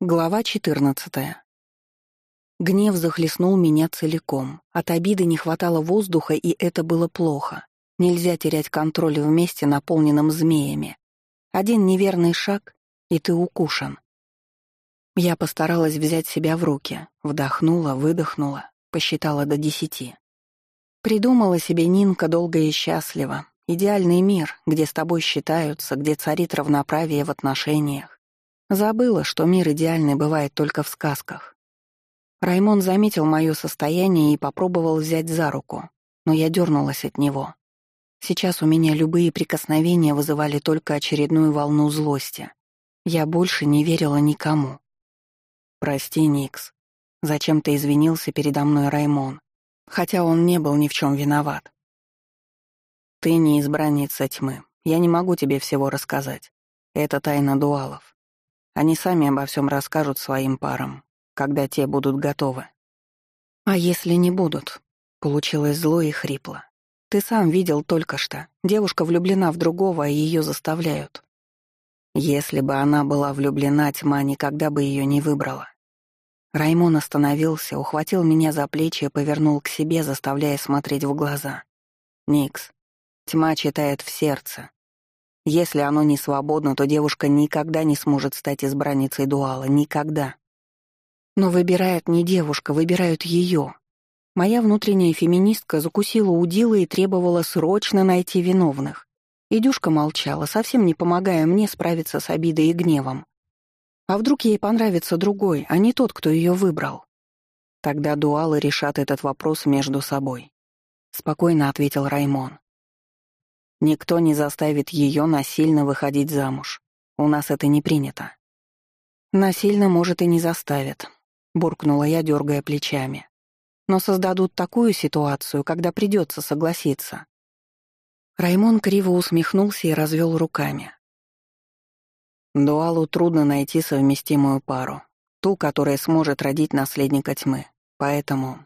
Глава 14. Гнев захлестнул меня целиком. От обиды не хватало воздуха, и это было плохо. Нельзя терять контроль в месте, наполненном змеями. Один неверный шаг, и ты укушен. Я постаралась взять себя в руки. Вдохнула, выдохнула, посчитала до десяти. Придумала себе Нинка долго и счастливо. Идеальный мир, где с тобой считаются, где царит равноправие в отношениях Забыла, что мир идеальный бывает только в сказках. Раймон заметил мое состояние и попробовал взять за руку, но я дернулась от него. Сейчас у меня любые прикосновения вызывали только очередную волну злости. Я больше не верила никому. «Прости, Никс», — зачем-то извинился передо мной Раймон, хотя он не был ни в чем виноват. «Ты не избранница тьмы. Я не могу тебе всего рассказать. Это тайна дуалов. Они сами обо всем расскажут своим парам, когда те будут готовы. А если не будут? Получилось зло и хрипло. Ты сам видел только что. Девушка влюблена в другого, а ее заставляют. Если бы она была влюблена, тьма никогда бы ее не выбрала. Раймон остановился, ухватил меня за плечи и повернул к себе, заставляя смотреть в глаза. «Никс, тьма читает в сердце, если оно не свободно, то девушка никогда не сможет стать избранницей дуала. Никогда. Но выбирает не девушка, выбирают ее. Моя внутренняя феминистка закусила удила и требовала срочно найти виновных. Идюшка молчала, совсем не помогая мне справиться с обидой и гневом. А вдруг ей понравится другой, а не тот, кто ее выбрал? Тогда дуалы решат этот вопрос между собой. Спокойно ответил Раймон. Никто не заставит ее насильно выходить замуж. У нас это не принято. Насильно, может, и не заставят, буркнула я, дергая плечами. Но создадут такую ситуацию, когда придется согласиться. Раймон криво усмехнулся и развел руками. Дуалу трудно найти совместимую пару, ту, которая сможет родить наследника тьмы. Поэтому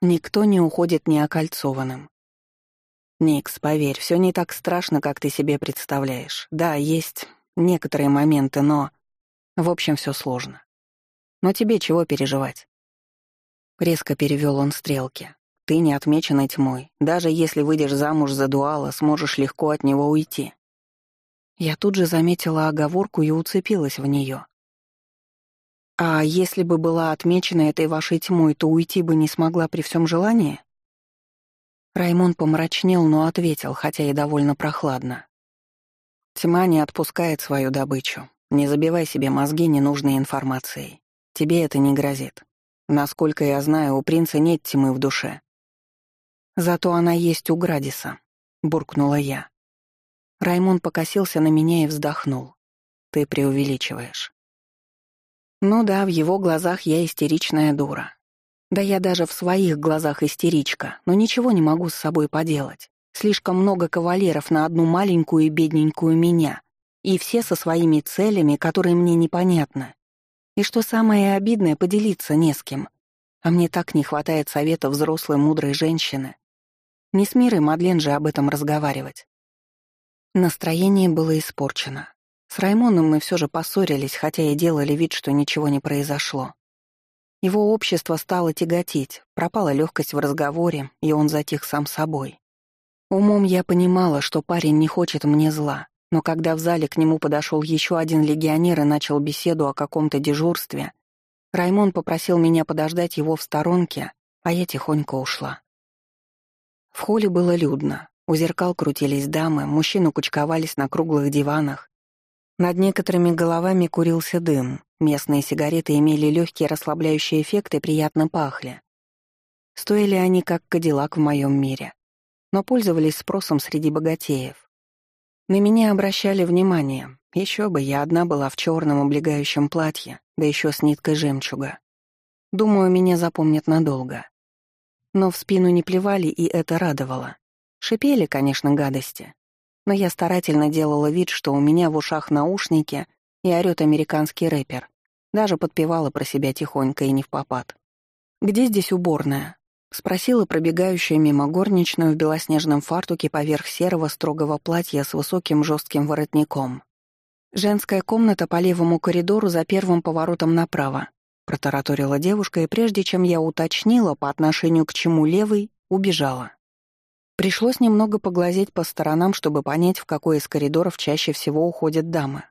никто не уходит неокольцованным. «Никс, поверь, все не так страшно, как ты себе представляешь. Да, есть некоторые моменты, но... В общем, все сложно. Но тебе чего переживать?» Резко перевел он стрелки. «Ты не отмечена тьмой. Даже если выйдешь замуж за дуала, сможешь легко от него уйти». Я тут же заметила оговорку и уцепилась в нее. «А если бы была отмечена этой вашей тьмой, то уйти бы не смогла при всем желании?» Раймон помрачнел, но ответил, хотя и довольно прохладно. «Тьма не отпускает свою добычу. Не забивай себе мозги ненужной информацией. Тебе это не грозит. Насколько я знаю, у принца нет тьмы в душе». «Зато она есть у Градиса», — буркнула я. Раймон покосился на меня и вздохнул. «Ты преувеличиваешь». Ну да, в его глазах я истеричная дура. Да я даже в своих глазах истеричка, но ничего не могу с собой поделать. Слишком много кавалеров на одну маленькую и бедненькую меня. И все со своими целями, которые мне непонятны. И что самое обидное, поделиться не с кем. А мне так не хватает совета взрослой мудрой женщины. Не с Мирой Мадлен же об этом разговаривать. Настроение было испорчено. С Раймоном мы все же поссорились, хотя и делали вид, что ничего не произошло. Его общество стало тяготить, пропала легкость в разговоре, и он затих сам собой. Умом я понимала, что парень не хочет мне зла, но когда в зале к нему подошел еще один легионер и начал беседу о каком-то дежурстве, Раймон попросил меня подождать его в сторонке, а я тихонько ушла. В холле было людно. У зеркал крутились дамы, мужчины кучковались на круглых диванах. Над некоторыми головами курился дым, Местные сигареты имели легкий расслабляющий эффект и приятно пахли. Стоили они как кадиллак в моем мире, но пользовались спросом среди богатеев. На меня обращали внимание. Еще бы, я одна была в черном облегающем платье, да еще с ниткой жемчуга. Думаю, меня запомнят надолго. Но в спину не плевали, и это радовало. Шипели, конечно, гадости. Но я старательно делала вид, что у меня в ушах наушники — и орёт американский рэпер. Даже подпевала про себя тихонько и не в попад. «Где здесь уборная?» — спросила пробегающая мимо горничную в белоснежном фартуке поверх серого строгого платья с высоким жестким воротником. «Женская комната по левому коридору за первым поворотом направо», — протараторила девушка, и прежде чем я уточнила, по отношению к чему левый, убежала. Пришлось немного поглазеть по сторонам, чтобы понять, в какой из коридоров чаще всего уходят дамы.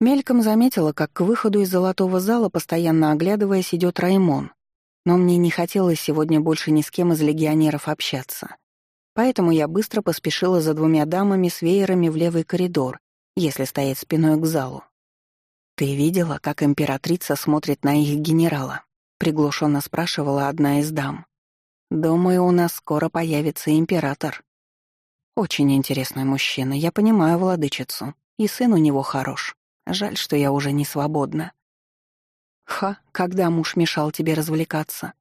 Мельком заметила, как к выходу из золотого зала, постоянно оглядываясь, идет Раймон. Но мне не хотелось сегодня больше ни с кем из легионеров общаться. Поэтому я быстро поспешила за двумя дамами с веерами в левый коридор, если стоять спиной к залу. «Ты видела, как императрица смотрит на их генерала?» — приглушенно спрашивала одна из дам. Думаю, у нас скоро появится император. Очень интересный мужчина, я понимаю владычицу. И сын у него хорош. Жаль, что я уже не свободна. Ха, когда муж мешал тебе развлекаться?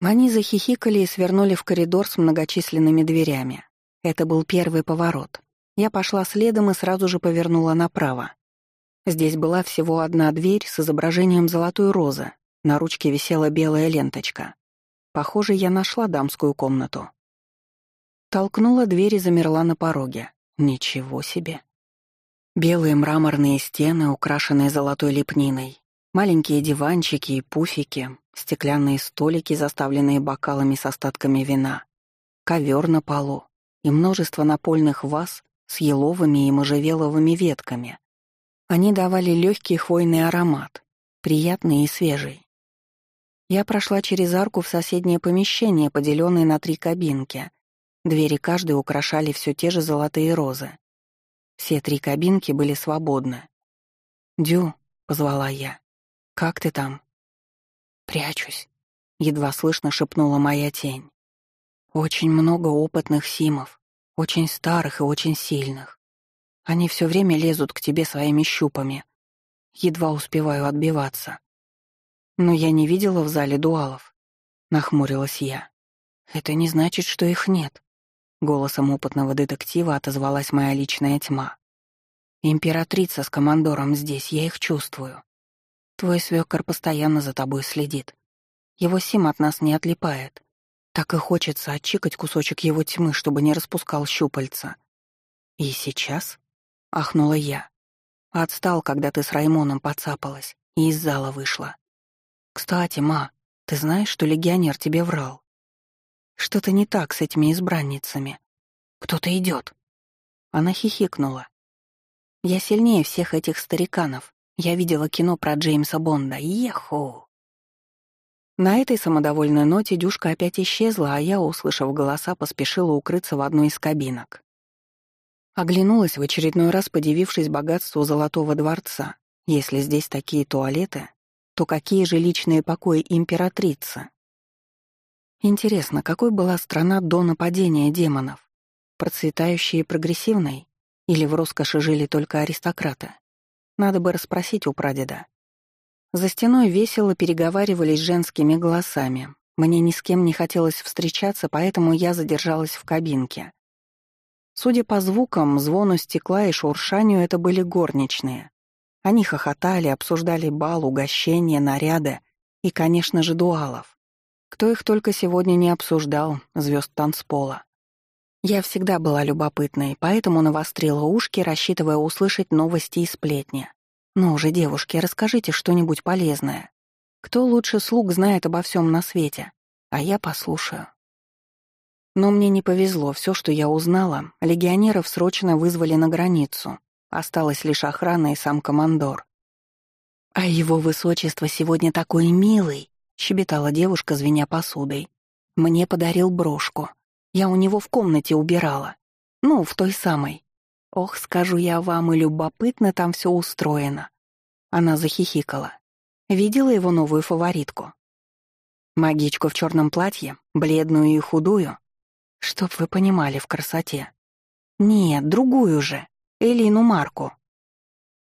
Они захихикали и свернули в коридор с многочисленными дверями. Это был первый поворот. Я пошла следом и сразу же повернула направо. Здесь была всего одна дверь с изображением золотой розы. На ручке висела белая ленточка. Похоже, я нашла дамскую комнату. Толкнула дверь и замерла на пороге. Ничего себе. Белые мраморные стены, украшенные золотой лепниной, маленькие диванчики и пуфики, стеклянные столики, заставленные бокалами с остатками вина, ковер на полу и множество напольных ваз с еловыми и можжевеловыми ветками. Они давали легкий хвойный аромат, приятный и свежий. Я прошла через арку в соседнее помещение, поделенное на три кабинки. Двери каждой украшали все те же золотые розы. Все три кабинки были свободны. «Дю», — позвала я, — «как ты там?» «Прячусь», — едва слышно шепнула моя тень. «Очень много опытных симов, очень старых и очень сильных. Они все время лезут к тебе своими щупами. Едва успеваю отбиваться. «Но я не видела в зале дуалов», — нахмурилась я. «Это не значит, что их нет», — голосом опытного детектива отозвалась моя личная тьма. «Императрица с командором здесь, я их чувствую. Твой свёкор постоянно за тобой следит. Его сим от нас не отлипает. Так и хочется отчикать кусочек его тьмы, чтобы не распускал щупальца. И сейчас?» — ахнула я. Отстал, когда ты с Раймоном подцапалась и из зала вышла. «Кстати, ма, ты знаешь, что легионер тебе врал? Что-то не так с этими избранницами. Кто-то идет. Она хихикнула. «Я сильнее всех этих стариканов. Я видела кино про Джеймса Бонда. Еху!» На этой самодовольной ноте Дюшка опять исчезла, а я, услышав голоса, поспешила укрыться в одной из кабинок. Оглянулась в очередной раз, подивившись богатству Золотого дворца. Если здесь такие туалеты, то какие же личные покои императрицы? Интересно, какой была страна до нападения демонов? Процветающей и прогрессивной? Или в роскоши жили только аристократы? Надо бы расспросить у прадеда. За стеной весело переговаривались женскими голосами. Мне ни с кем не хотелось встречаться, поэтому я задержалась в кабинке. Судя по звукам, звону стекла и шуршанию, это были горничные. Они хохотали, обсуждали бал, угощения, наряды и, конечно же, дуалов. Кто их только сегодня не обсуждал, звезд танцпола. Я всегда была любопытной, поэтому навострила ушки, рассчитывая услышать новости и сплетни. «Ну же, девушки, расскажите что-нибудь полезное. Кто лучше слуг знает обо всем на свете? А я послушаю». Но мне не повезло, все, что я узнала, легионеров срочно вызвали на границу, Осталась лишь охрана и сам командор. «А его высочество сегодня такой милый», — щебетала девушка, звеня посудой. «Мне подарил брошку. Я у него в комнате убирала. Ну, в той самой. Ох, скажу я вам, и любопытно там все устроено». Она захихикала. Видела его новую фаворитку. Магичку в черном платье, бледную и худую. Чтоб вы понимали в красоте. Нет, другую же. Элину Марку.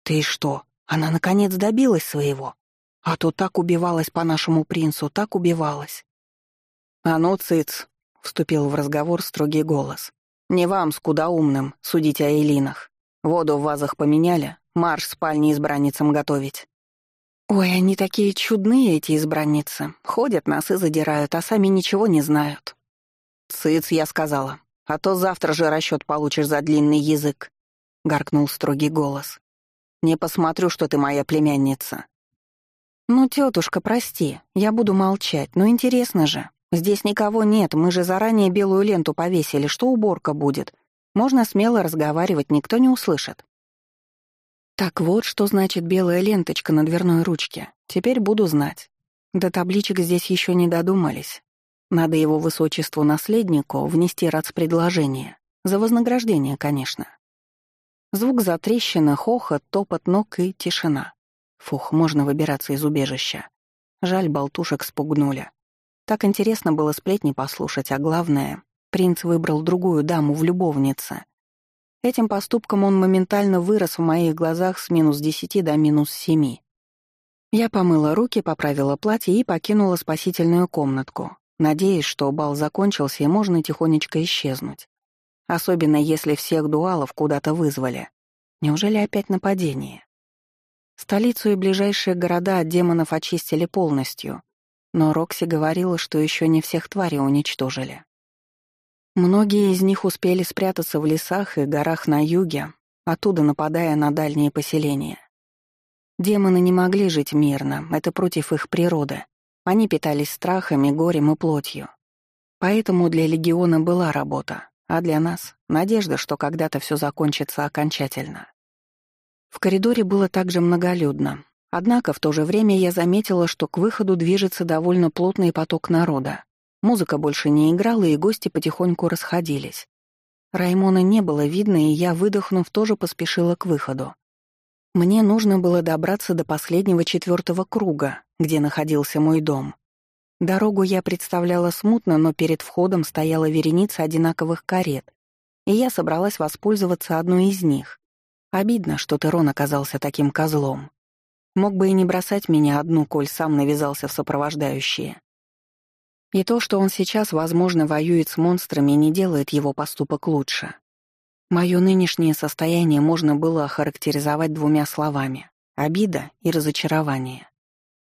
«Ты что, она наконец добилась своего? А то так убивалась по нашему принцу, так убивалась». «А ну, цыц!» — вступил в разговор строгий голос. «Не вам, скуда умным, судить о Элинах. Воду в вазах поменяли, марш спальни избранницам готовить». «Ой, они такие чудные, эти избранницы. Ходят нас и задирают, а сами ничего не знают». «Цыц, я сказала. А то завтра же расчет получишь за длинный язык». — гаркнул строгий голос. Не посмотрю, что ты моя племянница». «Ну, тетушка, прости, я буду молчать, но интересно же. Здесь никого нет, мы же заранее белую ленту повесили, что уборка будет. Можно смело разговаривать, никто не услышит». Так вот, что значит белая ленточка на дверной ручке. Теперь буду знать. До табличек здесь еще не додумались. Надо его высочеству наследнику внести рацпредложение. За вознаграждение, конечно. Звук затрещины, хохот, топот ног и тишина. Фух, можно выбираться из убежища. Жаль, болтушек спугнули. Так интересно было сплетни послушать, а главное, принц выбрал другую даму в любовнице. Этим поступком он моментально вырос в моих глазах с минус десяти до минус семи. Я помыла руки, поправила платье и покинула спасительную комнатку, надеясь, что бал закончился и можно тихонечко исчезнуть. Особенно если всех дуалов куда-то вызвали. Неужели опять нападение? Столицу и ближайшие города от демонов очистили полностью, но Рокси говорила, что еще не всех тварей уничтожили. Многие из них успели спрятаться в лесах и горах на юге, оттуда нападая на дальние поселения. Демоны не могли жить мирно, это против их природы. Они питались страхами, горем и плотью. Поэтому для Легиона была работа, а для нас — надежда, что когда-то все закончится окончательно. В коридоре было также многолюдно. Однако в то же время я заметила, что к выходу движется довольно плотный поток народа. Музыка больше не играла, и гости потихоньку расходились. Раймона не было видно, и я, выдохнув, тоже поспешила к выходу. Мне нужно было добраться до последнего четвертого круга, где находился мой дом. Дорогу я представляла смутно, но перед входом стояла вереница одинаковых карет, и я собралась воспользоваться одной из них. Обидно, что Терон оказался таким козлом. Мог бы и не бросать меня одну, коль сам навязался в сопровождающие. И то, что он сейчас, возможно, воюет с монстрами, не делает его поступок лучше. Мое нынешнее состояние можно было охарактеризовать двумя словами — обида и разочарование.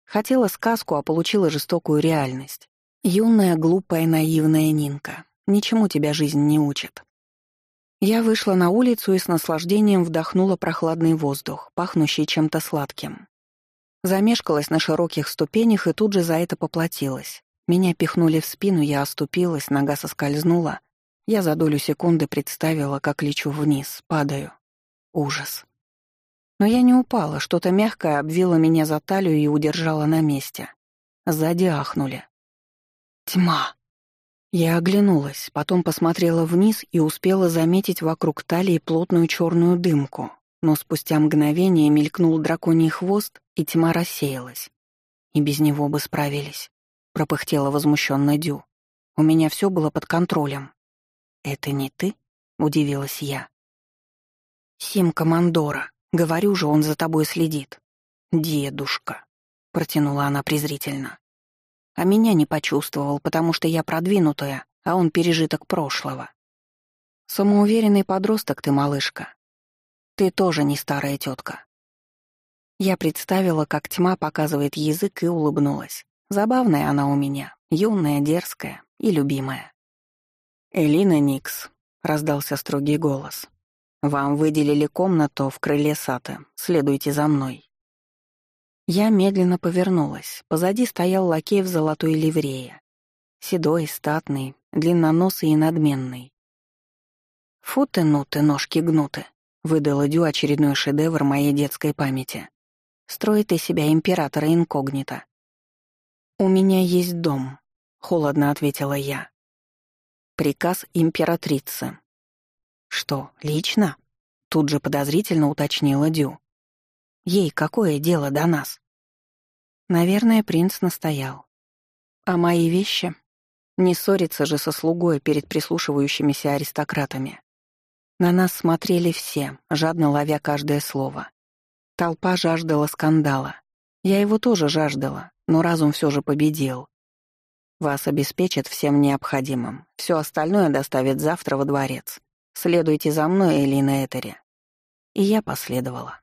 Хотела сказку, а получила жестокую реальность. Юная, глупая, наивная Нинка. Ничему тебя жизнь не учит. Я вышла на улицу и с наслаждением вдохнула прохладный воздух, пахнущий чем-то сладким. Замешкалась на широких ступенях и тут же за это поплатилась. Меня пихнули в спину, я оступилась, нога соскользнула, я за долю секунды представила, как лечу вниз, падаю. Ужас. Но я не упала, что-то мягкое обвило меня за талию и удержало на месте. Сзади ахнули. Тьма. Я оглянулась, потом посмотрела вниз и успела заметить вокруг талии плотную черную дымку, но спустя мгновение мелькнул драконий хвост, и тьма рассеялась. И без него бы справились, пропыхтела возмущенно Дю. У меня все было под контролем. «Это не ты?» — удивилась я. «Сим командора. Говорю же, он за тобой следит». «Дедушка», — протянула она презрительно. «А меня не почувствовал, потому что я продвинутая, а он пережиток прошлого. Самоуверенный подросток ты, малышка. Ты тоже не старая тетка. Я представила, как тьма показывает язык и улыбнулась. Забавная она у меня, юная, дерзкая и любимая. «Элина Никс», — раздался строгий голос. «Вам выделили комнату в крыле сада. Следуйте за мной». Я медленно повернулась. Позади стоял лакей в золотой ливрее. Седой, статный, длинноносый и надменный. «Фу ты, ну ты, ножки гнуты», — выдала Дю очередной шедевр моей детской памяти. «Строит из себя императора инкогнито». «У меня есть дом», — холодно ответила я. Приказ императрицы. «Что, лично?» — тут же подозрительно уточнила Дю. «Ей какое дело до нас?» Наверное, принц настоял. «А мои вещи?» Не ссориться же со слугой перед прислушивающимися аристократами. На нас смотрели все, жадно ловя каждое слово. Толпа жаждала скандала. Я его тоже жаждала, но разум все же победил. Вас обеспечат всем необходимым. Все остальное доставят завтра во дворец. Следуйте за мной, Элина Этери». И я последовала.